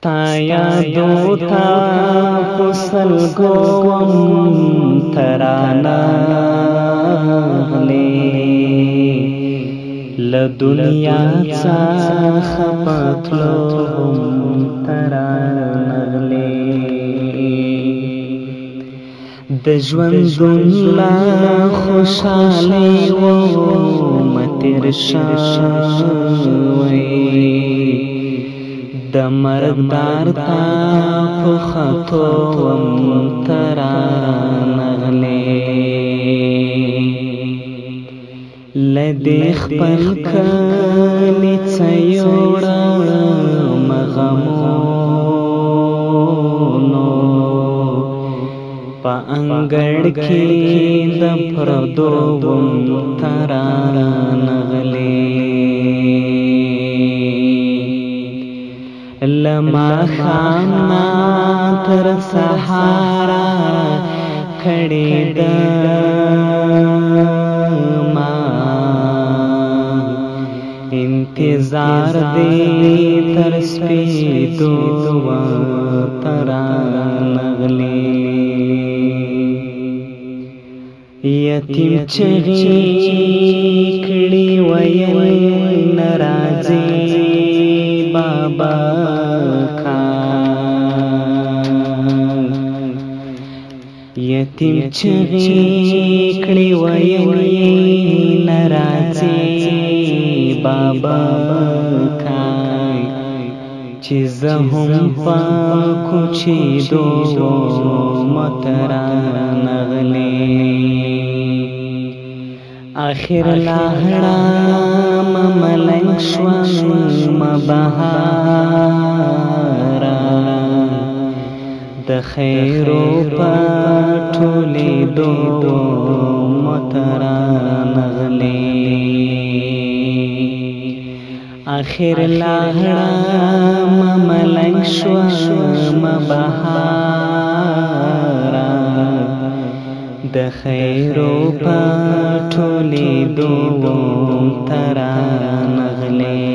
ستا دوتا پسل گوم ترانا لے لدنیا چا خپتلوم ترانا لے د ژوند دنیا خوشاله و متر شاوي د مرګ دار تا په خطو وم ترا نغلې لدې خپل کلی څيوړا مغمونو په انګړ کې د پردو وم ترا نغلې لما خاما تر سحارا کړي د ما انتظار دی تر سپیدو دوا تران غلی یتیم چغی کړي وای ناراضي بابا یتیم چغې کړې ویلې ناراضي بابا کای چې زه هم په کوچې دو مترا نغلې اخر لا هړا مملنګ شو مبهارا د خیرو په دو مترا نغنی اخر لاهړه مملنګ شو مبهارا د خیرو پټولې دو ترا نغلی